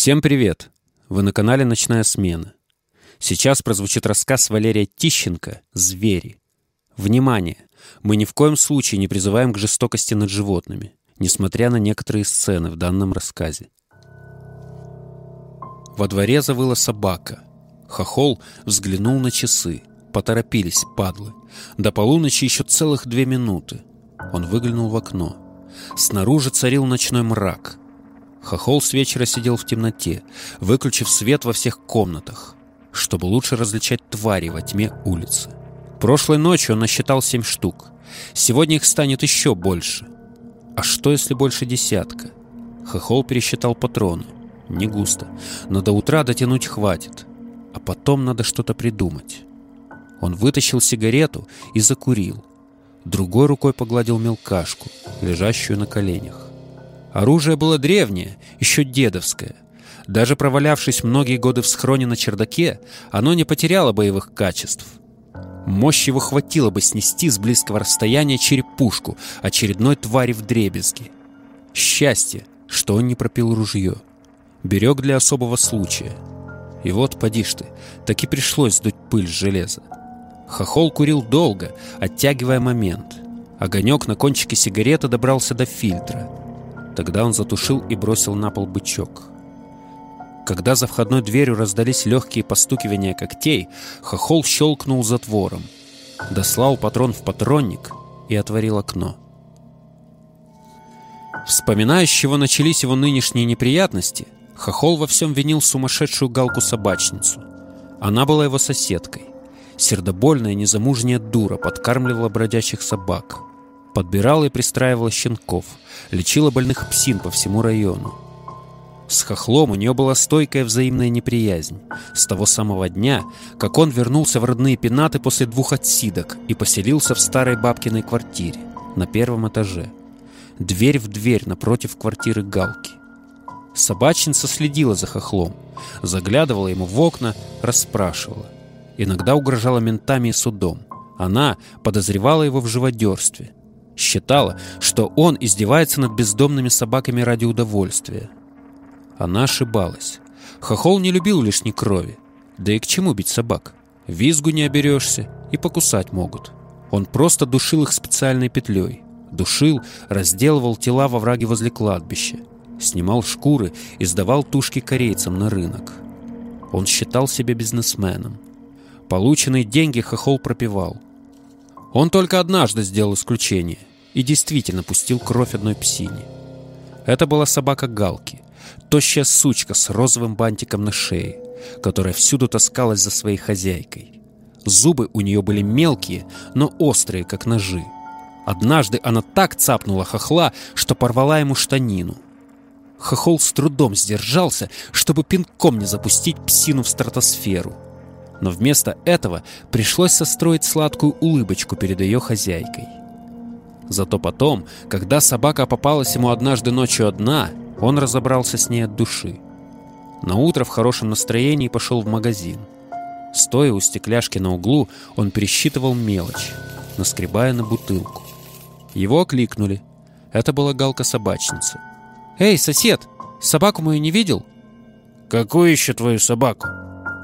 Всем привет! Вы на канале «Ночная смена». Сейчас прозвучит рассказ Валерия Тищенко «Звери». Внимание! Мы ни в коем случае не призываем к жестокости над животными, несмотря на некоторые сцены в данном рассказе. Во дворе завыла собака. Хохол взглянул на часы. Поторопились, падлы. До полуночи еще целых две минуты. Он выглянул в окно. Снаружи царил ночной мрак. Хохол с вечера сидел в темноте, выключив свет во всех комнатах, чтобы лучше различать твари во тьме улицы. Прошлой ночью он насчитал семь штук. Сегодня их станет еще больше. А что, если больше десятка? Хохол пересчитал патроны. Не густо, но до утра дотянуть хватит. А потом надо что-то придумать. Он вытащил сигарету и закурил. Другой рукой погладил мелкашку, лежащую на коленях. Оружие было древнее, еще дедовское. Даже провалявшись многие годы в схроне на чердаке, оно не потеряло боевых качеств. Мощь его хватило бы снести с близкого расстояния черепушку очередной твари в дребезги. Счастье, что он не пропил ружье. Берег для особого случая. И вот, поди ты, и пришлось сдуть пыль с железа. Хохол курил долго, оттягивая момент. Огонек на кончике сигареты добрался до фильтра — Тогда он затушил и бросил на пол бычок. Когда за входной дверью раздались легкие постукивания когтей, хохол щелкнул затвором, дослал патрон в патронник и отворил окно. Вспоминая, с чего начались его нынешние неприятности, хохол во всем винил сумасшедшую галку-собачницу. Она была его соседкой. Сердобольная незамужняя дура подкармливала бродячих собак — Подбирала и пристраивала щенков, лечила больных псин по всему району. С хохлом у нее была стойкая взаимная неприязнь. С того самого дня, как он вернулся в родные пенаты после двух отсидок и поселился в старой бабкиной квартире на первом этаже. Дверь в дверь напротив квартиры Галки. Собачница следила за хохлом, заглядывала ему в окна, расспрашивала. Иногда угрожала ментами и судом. Она подозревала его в живодерстве – Считала, что он издевается над бездомными собаками ради удовольствия. Она ошибалась. Хохол не любил лишней крови. Да и к чему бить собак? Визгу не оберешься и покусать могут. Он просто душил их специальной петлей. Душил, разделывал тела во враге возле кладбища. Снимал шкуры и сдавал тушки корейцам на рынок. Он считал себя бизнесменом. Полученные деньги Хохол пропивал. Он только однажды сделал исключение и действительно пустил кровь одной псине. Это была собака Галки, тощая сучка с розовым бантиком на шее, которая всюду таскалась за своей хозяйкой. Зубы у нее были мелкие, но острые, как ножи. Однажды она так цапнула хохла, что порвала ему штанину. Хохол с трудом сдержался, чтобы пинком не запустить псину в стратосферу. Но вместо этого пришлось состроить сладкую улыбочку перед ее хозяйкой. Зато потом, когда собака попалась ему однажды ночью одна, он разобрался с ней от души. На утро в хорошем настроении пошел в магазин. Стоя у стекляшки на углу, он пересчитывал мелочь, наскребая на бутылку. Его окликнули. Это была галка-собачница. «Эй, сосед, собаку мою не видел?» «Какую еще твою собаку?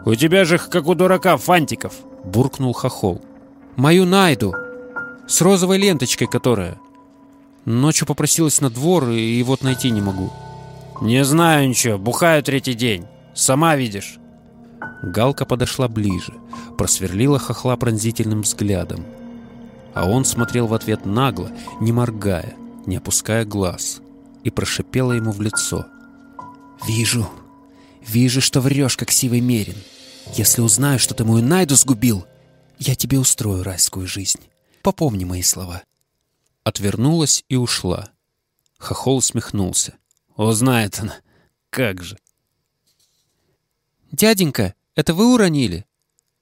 У тебя же как у дурака фантиков!» Буркнул хохол. «Мою найду!» С розовой ленточкой которая. Ночью попросилась на двор, и вот найти не могу. Не знаю ничего, бухаю третий день. Сама видишь. Галка подошла ближе, просверлила хохла пронзительным взглядом. А он смотрел в ответ нагло, не моргая, не опуская глаз, и прошипела ему в лицо. «Вижу, вижу, что врешь, как сивый мерин. Если узнаю, что ты мою Найду сгубил, я тебе устрою райскую жизнь». Попомни мои слова». Отвернулась и ушла. Хохол усмехнулся. «Узнает она. Как же!» «Дяденька, это вы уронили?»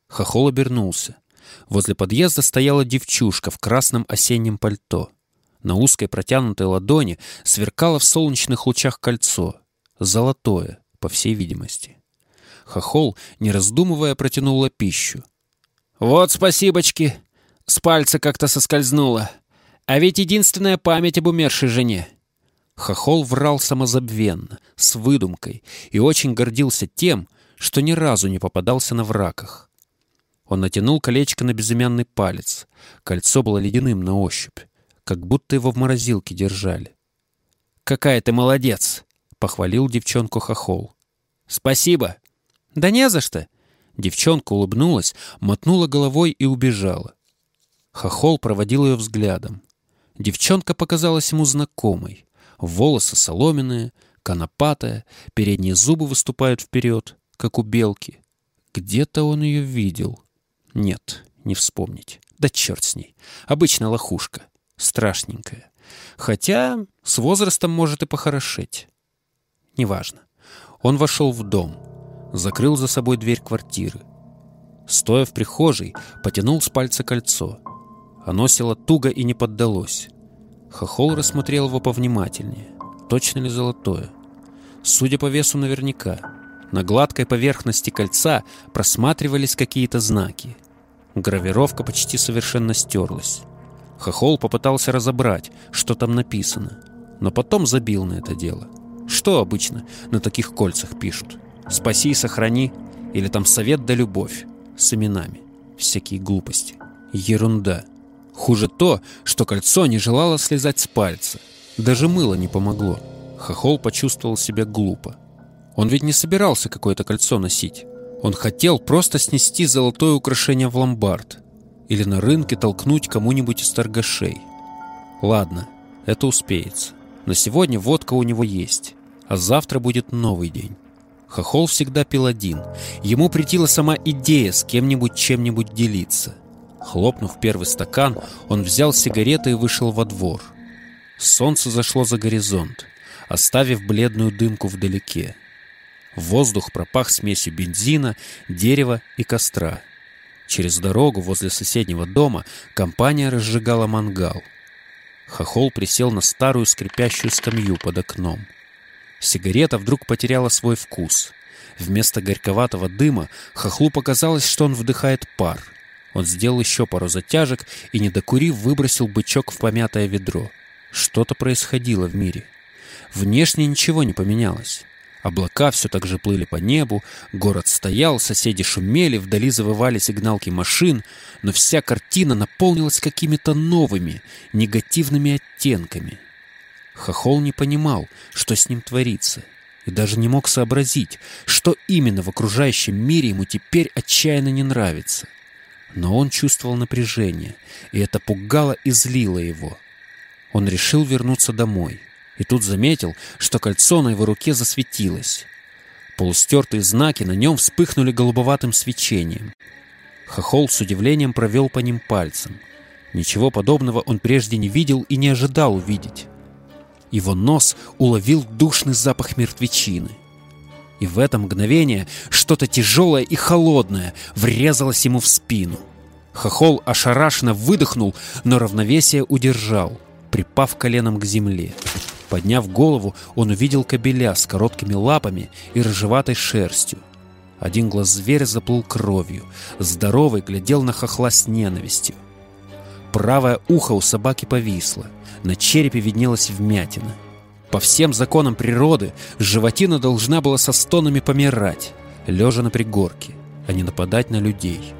Хохол обернулся. Возле подъезда стояла девчушка в красном осеннем пальто. На узкой протянутой ладони сверкало в солнечных лучах кольцо. Золотое, по всей видимости. Хохол, не раздумывая, протянула пищу. «Вот спасибочки!» С пальца как-то соскользнуло. А ведь единственная память об умершей жене. Хохол врал самозабвенно, с выдумкой, и очень гордился тем, что ни разу не попадался на враках. Он натянул колечко на безымянный палец. Кольцо было ледяным на ощупь, как будто его в морозилке держали. «Какая ты молодец!» — похвалил девчонку Хохол. «Спасибо!» «Да не за что!» Девчонка улыбнулась, мотнула головой и убежала. Хохол проводил ее взглядом. Девчонка показалась ему знакомой. Волосы соломенные, конопатая, передние зубы выступают вперед, как у белки. Где-то он ее видел. Нет, не вспомнить. Да черт с ней. Обычная лохушка. Страшненькая. Хотя с возрастом может и похорошеть. Неважно. Он вошел в дом. Закрыл за собой дверь квартиры. Стоя в прихожей, потянул с пальца кольцо. Оно село туго и не поддалось. Хохол рассмотрел его повнимательнее. Точно ли золотое? Судя по весу, наверняка. На гладкой поверхности кольца просматривались какие-то знаки. Гравировка почти совершенно стерлась. Хохол попытался разобрать, что там написано, но потом забил на это дело. Что обычно на таких кольцах пишут? «Спаси и сохрани» или там «Совет да любовь» с именами. Всякие глупости. Ерунда. Хуже то, что кольцо не желало слезать с пальца. Даже мыло не помогло. Хохол почувствовал себя глупо. Он ведь не собирался какое-то кольцо носить. Он хотел просто снести золотое украшение в ломбард или на рынке толкнуть кому-нибудь из торгашей. Ладно, это успеется. На сегодня водка у него есть, а завтра будет новый день. Хохол всегда пил один. Ему притила сама идея с кем-нибудь чем-нибудь делиться. Хлопнув первый стакан, он взял сигареты и вышел во двор. Солнце зашло за горизонт, оставив бледную дымку вдалеке. Воздух пропах смесью бензина, дерева и костра. Через дорогу возле соседнего дома компания разжигала мангал. Хохол присел на старую скрипящую скамью под окном. Сигарета вдруг потеряла свой вкус. Вместо горьковатого дыма Хохлу показалось, что он вдыхает пар. Он сделал еще пару затяжек и, не докурив, выбросил бычок в помятое ведро. Что-то происходило в мире. Внешне ничего не поменялось. Облака все так же плыли по небу, город стоял, соседи шумели, вдали завывали сигналки машин, но вся картина наполнилась какими-то новыми, негативными оттенками. Хохол не понимал, что с ним творится, и даже не мог сообразить, что именно в окружающем мире ему теперь отчаянно не нравится. Но он чувствовал напряжение, и это пугало и злило его. Он решил вернуться домой — и тут заметил, что кольцо на его руке засветилось. Полустертые знаки на нем вспыхнули голубоватым свечением. Хохол с удивлением провел по ним пальцем. Ничего подобного он прежде не видел и не ожидал увидеть. Его нос уловил душный запах мертвечины. И в это мгновение что-то тяжелое и холодное врезалось ему в спину. Хохол ошарашенно выдохнул, но равновесие удержал, припав коленом к земле. Подняв голову, он увидел кобеля с короткими лапами и рыжеватой шерстью. Один глаз зверя заплыл кровью, здоровый глядел на хохла с ненавистью. Правое ухо у собаки повисло, на черепе виднелась вмятина. По всем законам природы животина должна была со стонами помирать, лежа на пригорке, а не нападать на людей.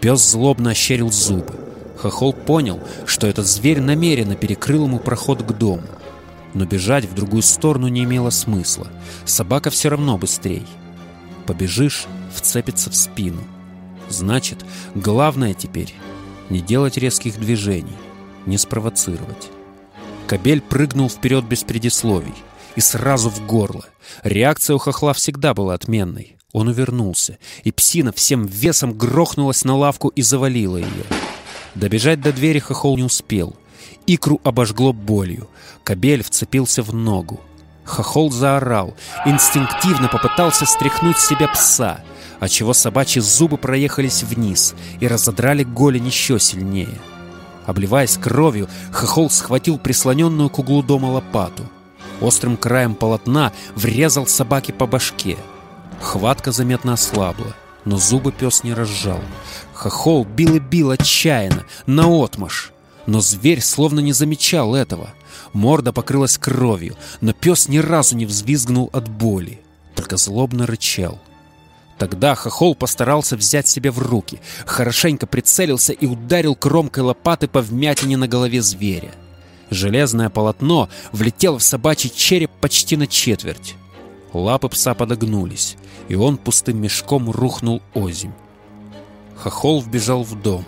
Пес злобно ощерил зубы. Хохол понял, что этот зверь намеренно перекрыл ему проход к дому. Но бежать в другую сторону не имело смысла. Собака все равно быстрей. Побежишь — вцепится в спину. Значит, главное теперь — не делать резких движений, не спровоцировать. Кобель прыгнул вперед без предисловий и сразу в горло. Реакция у хохла всегда была отменной. Он увернулся, и псина всем весом грохнулась на лавку и завалила ее. Добежать до двери хохол не успел — Икру обожгло болью. Кобель вцепился в ногу. Хохол заорал, инстинктивно попытался стряхнуть с себя пса, отчего собачьи зубы проехались вниз и разодрали голень еще сильнее. Обливаясь кровью, Хохол схватил прислоненную к углу дома лопату. Острым краем полотна врезал собаке по башке. Хватка заметно ослабла, но зубы пес не разжал. Хохол бил и бил отчаянно, наотмашь. Но зверь словно не замечал этого. Морда покрылась кровью, но пес ни разу не взвизгнул от боли, только злобно рычал. Тогда Хохол постарался взять себя в руки, хорошенько прицелился и ударил кромкой лопаты по вмятине на голове зверя. Железное полотно влетело в собачий череп почти на четверть. Лапы пса подогнулись, и он пустым мешком рухнул озимь. Хохол вбежал в дом,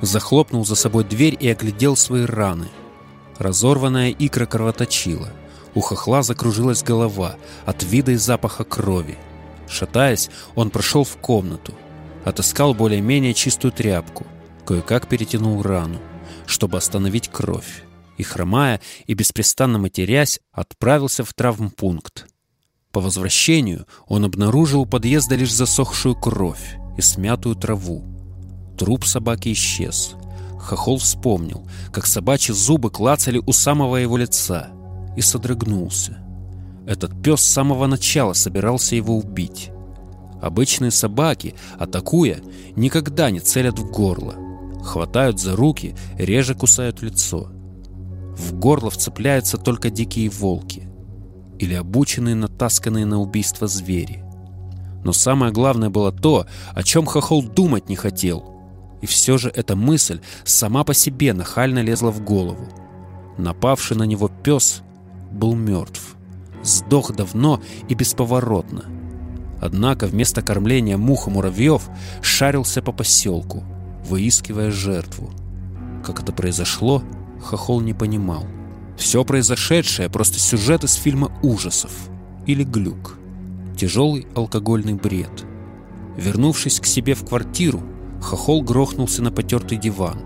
захлопнул за собой дверь и оглядел свои раны. Разорванная икра кровоточила. У хохла закружилась голова от вида и запаха крови. Шатаясь, он прошел в комнату, отыскал более-менее чистую тряпку, кое-как перетянул рану, чтобы остановить кровь, и, хромая и беспрестанно матерясь, отправился в травмпункт. По возвращению он обнаружил у подъезда лишь засохшую кровь и смятую траву. Труп собаки исчез. Хохол вспомнил, как собачьи зубы клацали у самого его лица, и содрогнулся. Этот пес с самого начала собирался его убить. Обычные собаки, атакуя, никогда не целят в горло. Хватают за руки, реже кусают лицо. В горло вцепляются только дикие волки или обученные, натасканные на убийство звери. Но самое главное было то, о чем Хохол думать не хотел. И все же эта мысль сама по себе нахально лезла в голову. Напавший на него пес был мертв сдох давно и бесповоротно. Однако вместо кормления мух и муравьев шарился по поселку, выискивая жертву. Как это произошло, Хохол не понимал. Все произошедшее — просто сюжет из фильма ужасов или глюк. Тяжелый алкогольный бред. Вернувшись к себе в квартиру, Хохол грохнулся на потертый диван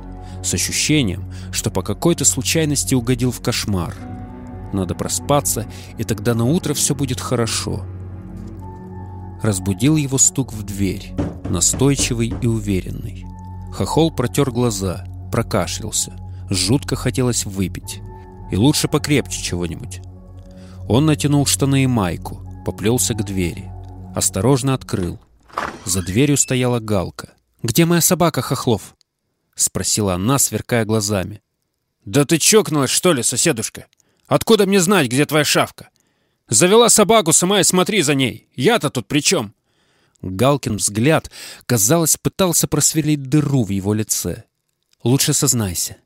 с ощущением, что по какой-то случайности угодил в кошмар — надо проспаться, и тогда на утро все будет хорошо. Разбудил его стук в дверь, настойчивый и уверенный. Хохол протер глаза, прокашлялся. Жутко хотелось выпить. И лучше покрепче чего-нибудь. Он натянул штаны и майку, поплелся к двери. Осторожно открыл. За дверью стояла Галка. «Где моя собака, Хохлов?» — спросила она, сверкая глазами. «Да ты чокнулась, что ли, соседушка?» Откуда мне знать, где твоя шавка? Завела собаку, сама и смотри за ней. Я-то тут при чем?» Галкин взгляд, казалось, пытался просверлить дыру в его лице. «Лучше сознайся».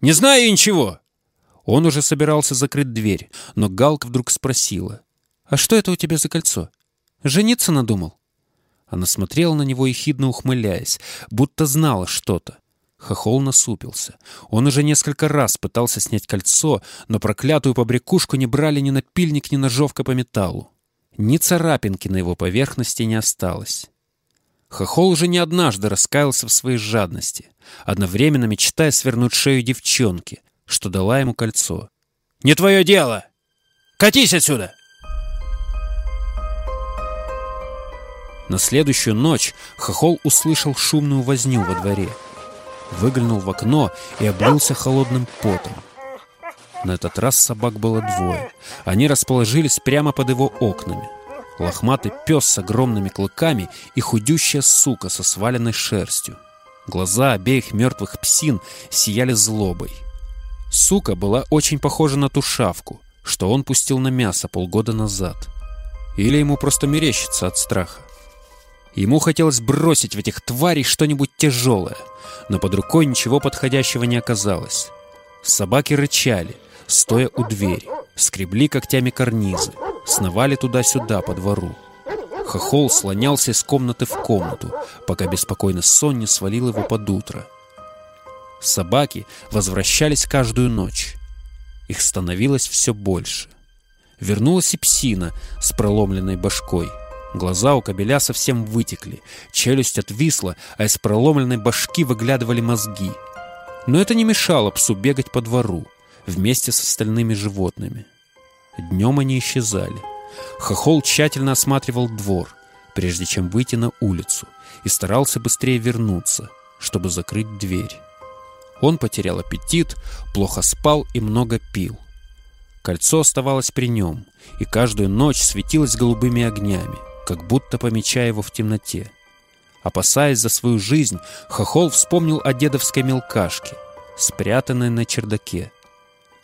«Не знаю ничего!» Он уже собирался закрыть дверь, но Галка вдруг спросила. «А что это у тебя за кольцо? Жениться надумал?» Она смотрела на него, ехидно ухмыляясь, будто знала что-то. Хохол насупился. Он уже несколько раз пытался снять кольцо, но проклятую побрякушку не брали ни напильник, ни ножовка по металлу. Ни царапинки на его поверхности не осталось. Хохол уже не однажды раскаялся в своей жадности, одновременно мечтая свернуть шею девчонки, что дала ему кольцо. «Не твое дело! Катись отсюда!» На следующую ночь Хохол услышал шумную возню во дворе — выглянул в окно и облился холодным потом. На этот раз собак было двое. Они расположились прямо под его окнами. Лохматый пес с огромными клыками и худющая сука со сваленной шерстью. Глаза обеих мертвых псин сияли злобой. Сука была очень похожа на ту шавку, что он пустил на мясо полгода назад. Или ему просто мерещится от страха. Ему хотелось бросить в этих тварей что-нибудь тяжелое, но под рукой ничего подходящего не оказалось. Собаки рычали, стоя у двери, скребли когтями карнизы, сновали туда-сюда по двору. Хохол слонялся из комнаты в комнату, пока беспокойный сон не свалил его под утро. Собаки возвращались каждую ночь. Их становилось все больше. Вернулась и псина с проломленной башкой — Глаза у кобеля совсем вытекли, челюсть отвисла, а из проломленной башки выглядывали мозги. Но это не мешало псу бегать по двору, вместе с остальными животными. Днем они исчезали. Хохол тщательно осматривал двор, прежде чем выйти на улицу, и старался быстрее вернуться, чтобы закрыть дверь. Он потерял аппетит, плохо спал и много пил. Кольцо оставалось при нем, и каждую ночь светилось голубыми огнями как будто помечая его в темноте. Опасаясь за свою жизнь, Хохол вспомнил о дедовской мелкашке, спрятанной на чердаке.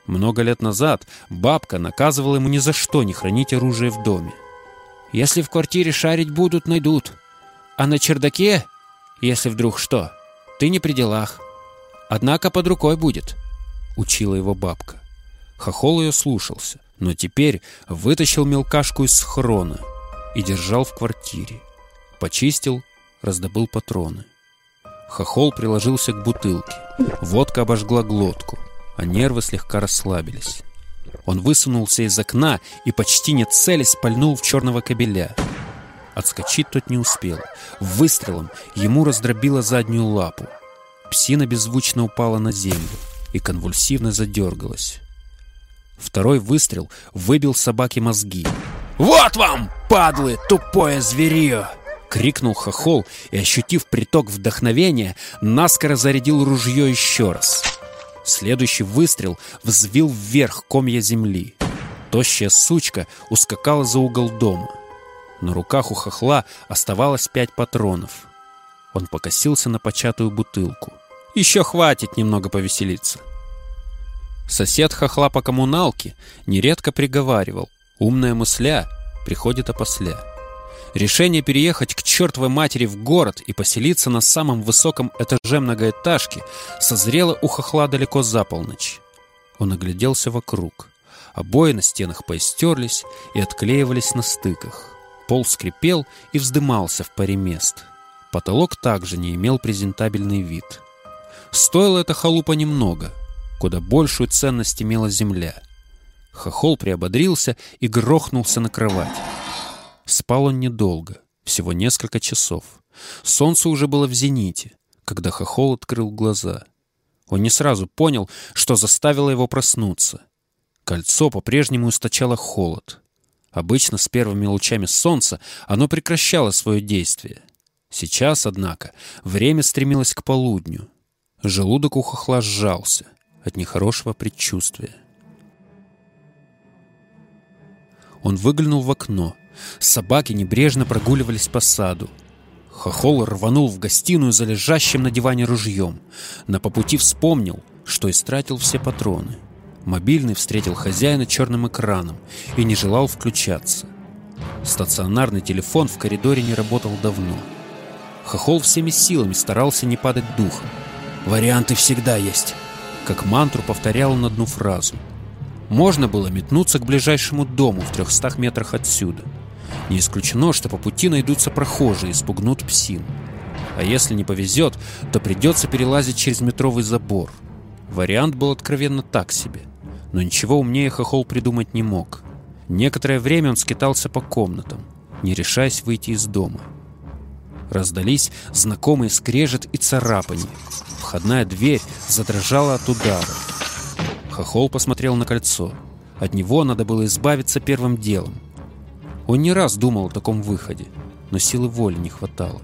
Много лет назад бабка наказывала ему ни за что не хранить оружие в доме. «Если в квартире шарить будут, найдут. А на чердаке, если вдруг что, ты не при делах. Однако под рукой будет», — учила его бабка. Хохол ее слушался, но теперь вытащил мелкашку из схрона и держал в квартире. Почистил, раздобыл патроны. Хохол приложился к бутылке. Водка обожгла глотку, а нервы слегка расслабились. Он высунулся из окна и почти не целясь пальнул в черного кобеля. Отскочить тот не успел. Выстрелом ему раздробило заднюю лапу. Псина беззвучно упала на землю и конвульсивно задергалась. Второй выстрел выбил собаке мозги. «Вот вам, падлы, тупое зверье!» Крикнул хохол и, ощутив приток вдохновения, наскоро зарядил ружье еще раз. Следующий выстрел взвил вверх комья земли. Тощая сучка ускакала за угол дома. На руках у хохла оставалось пять патронов. Он покосился на початую бутылку. Еще хватит немного повеселиться. Сосед хохла по коммуналке нередко приговаривал. Умная мысля приходит опосля. Решение переехать к чертовой матери в город и поселиться на самом высоком этаже многоэтажки созрело у хохла далеко за полночь. Он огляделся вокруг. Обои на стенах поистерлись и отклеивались на стыках. Пол скрипел и вздымался в паре мест. Потолок также не имел презентабельный вид. Стоило это халупа немного. Куда большую ценность имела земля. Хохол приободрился и грохнулся на кровать. Спал он недолго, всего несколько часов. Солнце уже было в зените, когда Хохол открыл глаза. Он не сразу понял, что заставило его проснуться. Кольцо по-прежнему источало холод. Обычно с первыми лучами солнца оно прекращало свое действие. Сейчас, однако, время стремилось к полудню. Желудок у хохла сжался от нехорошего предчувствия. Он выглянул в окно. Собаки небрежно прогуливались по саду. Хохол рванул в гостиную за лежащим на диване ружьем. На по пути вспомнил, что истратил все патроны. Мобильный встретил хозяина черным экраном и не желал включаться. Стационарный телефон в коридоре не работал давно. Хохол всеми силами старался не падать духом. «Варианты всегда есть», — как мантру повторял он одну фразу. Можно было метнуться к ближайшему дому в трехстах метрах отсюда. Не исключено, что по пути найдутся прохожие и спугнут псин. А если не повезет, то придется перелазить через метровый забор. Вариант был откровенно так себе. Но ничего умнее Хохол придумать не мог. Некоторое время он скитался по комнатам, не решаясь выйти из дома. Раздались знакомые скрежет и царапанье. Входная дверь задрожала от удара. Хохол посмотрел на кольцо. От него надо было избавиться первым делом. Он не раз думал о таком выходе, но силы воли не хватало.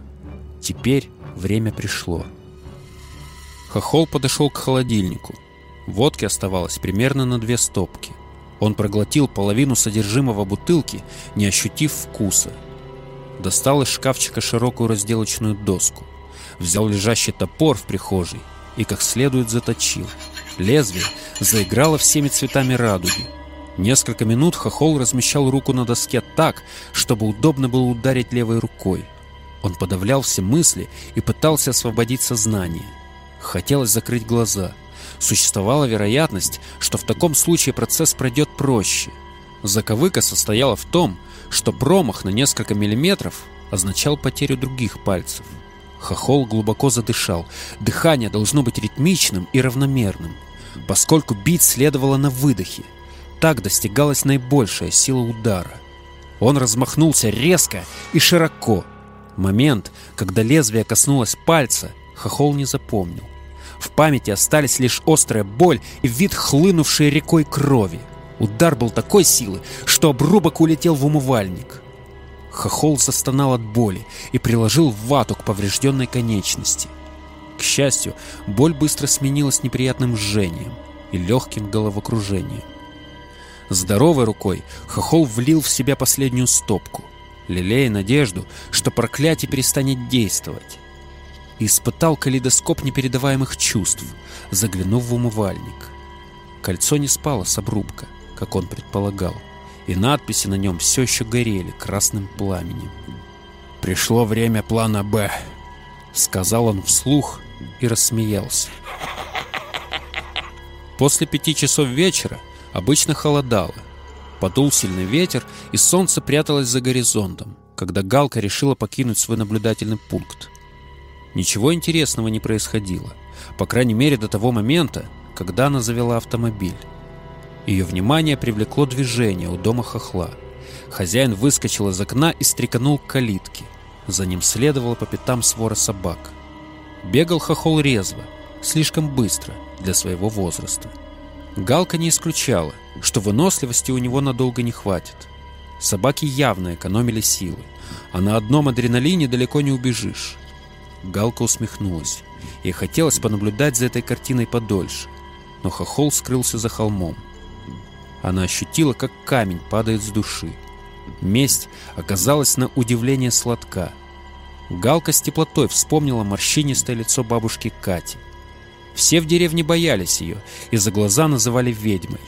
Теперь время пришло. Хохол подошел к холодильнику. Водки оставалось примерно на две стопки. Он проглотил половину содержимого бутылки, не ощутив вкуса – достал из шкафчика широкую разделочную доску, взял лежащий топор в прихожей и как следует заточил. Лезвие заиграло всеми цветами радуги. Несколько минут Хохол размещал руку на доске так, чтобы удобно было ударить левой рукой. Он подавлял все мысли и пытался освободить сознание. Хотелось закрыть глаза. Существовала вероятность, что в таком случае процесс пройдет проще. Заковыка состояла в том, что промах на несколько миллиметров означал потерю других пальцев. Хохол глубоко задышал. Дыхание должно быть ритмичным и равномерным, поскольку бить следовало на выдохе. Так достигалась наибольшая сила удара. Он размахнулся резко и широко. Момент, когда лезвие коснулось пальца, Хохол не запомнил. В памяти остались лишь острая боль и вид хлынувшей рекой крови. Удар был такой силы, что обрубок улетел в умывальник. Хохол застонал от боли и приложил вату к поврежденной конечности. К счастью, боль быстро сменилась неприятным жжением и легким головокружением. Здоровой рукой Хохол влил в себя последнюю стопку, лелея надежду, что проклятие перестанет действовать. Испытал калейдоскоп непередаваемых чувств, заглянув в умывальник. кольцо не спало с обрубка, как он предполагал, и надписи на нем все еще горели красным пламенем. «Пришло время плана «Б», — сказал он вслух и рассмеялся. После пяти часов вечера обычно холодало. Подул сильный ветер, и солнце пряталось за горизонтом, когда Галка решила покинуть свой наблюдательный пункт. Ничего интересного не происходило, по крайней мере до того момента, когда она завела автомобиль. Ее внимание привлекло движение у дома хохла. Хозяин выскочил из окна и стреканул к калитке. За ним следовала по пятам свора собак. Бегал хохол резво, слишком быстро для своего возраста. Галка не исключала, что выносливости у него надолго не хватит. Собаки явно экономили силы, а на одном адреналине далеко не убежишь. Галка усмехнулась. Ей хотелось понаблюдать за этой картиной подольше, но хохол скрылся за холмом. Она ощутила, как камень падает с души. Месть оказалась на удивление сладка. Галка с теплотой вспомнила морщинистое лицо бабушки Кати. Все в деревне боялись ее и за глаза называли ведьмой.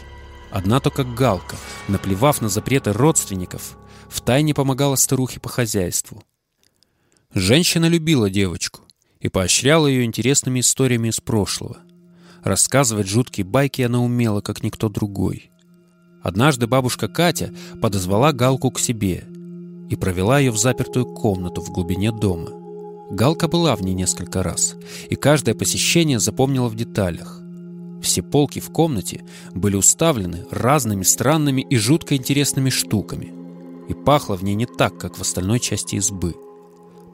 Одна только Галка, наплевав на запреты родственников, втайне помогала старухе по хозяйству. Женщина любила девочку и поощряла ее интересными историями из прошлого. Рассказывать жуткие байки она умела, как никто другой. Однажды бабушка Катя подозвала Галку к себе и провела ее в запертую комнату в глубине дома. Галка была в ней несколько раз, и каждое посещение запомнила в деталях. Все полки в комнате были уставлены разными странными и жутко интересными штуками, и пахло в ней не так, как в остальной части избы.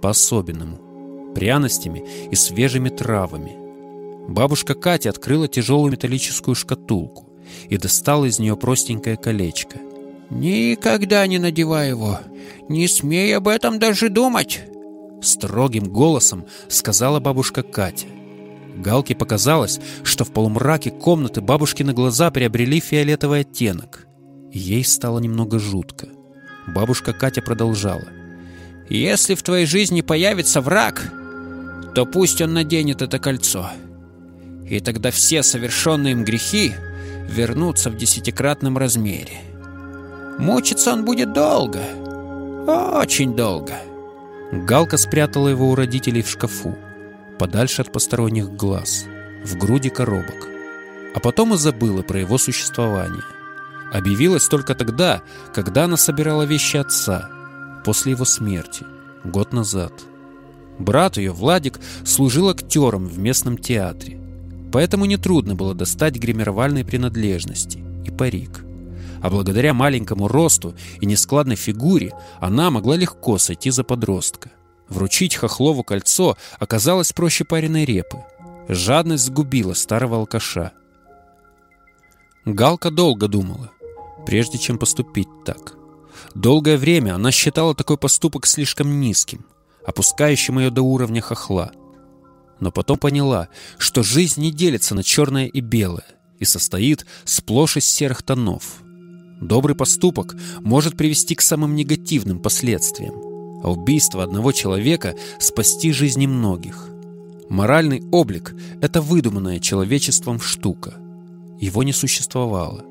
По-особенному. Пряностями и свежими травами. Бабушка Катя открыла тяжелую металлическую шкатулку и достала из нее простенькое колечко. «Никогда не надевай его. Не смей об этом даже думать!» Строгим голосом сказала бабушка Катя. Галке показалось, что в полумраке комнаты бабушкины глаза приобрели фиолетовый оттенок. Ей стало немного жутко. Бабушка Катя продолжала. «Если в твоей жизни появится враг, то пусть он наденет это кольцо. И тогда все совершенные им грехи вернутся в десятикратном размере. Мучиться он будет долго, очень долго». Галка спрятала его у родителей в шкафу, подальше от посторонних глаз, в груди коробок. А потом и забыла про его существование. Объявилась только тогда, когда она собирала вещи отца, после его смерти, год назад. Брат ее, Владик, служил актером в местном театре, поэтому нетрудно было достать гримировальные принадлежности и парик а благодаря маленькому росту и нескладной фигуре она могла легко сойти за подростка. Вручить Хохлову кольцо оказалось проще пареной репы. Жадность сгубила старого алкаша. Галка долго думала, прежде чем поступить так. Долгое время она считала такой поступок слишком низким, опускающим ее до уровня хохла. Но потом поняла, что жизнь не делится на черное и белое и состоит сплошь из серых тонов – Добрый поступок может привести к самым негативным последствиям, а убийство одного человека спасти жизни многих. Моральный облик – это выдуманная человечеством штука. Его не существовало.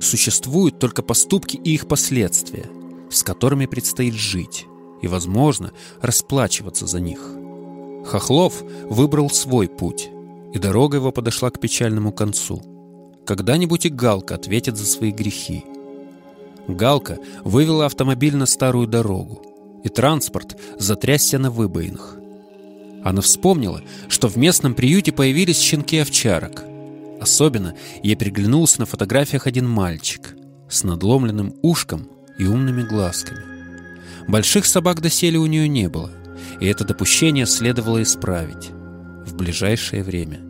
Существуют только поступки и их последствия, с которыми предстоит жить и, возможно, расплачиваться за них. Хохлов выбрал свой путь, и дорога его подошла к печальному концу. Когда-нибудь и Галка ответит за свои грехи. Галка вывела автомобиль на старую дорогу, и транспорт затрясся на выбоинах. Она вспомнила, что в местном приюте появились щенки овчарок. Особенно ей приглянулся на фотографиях один мальчик с надломленным ушком и умными глазками. Больших собак доселе у нее не было, и это допущение следовало исправить в ближайшее время.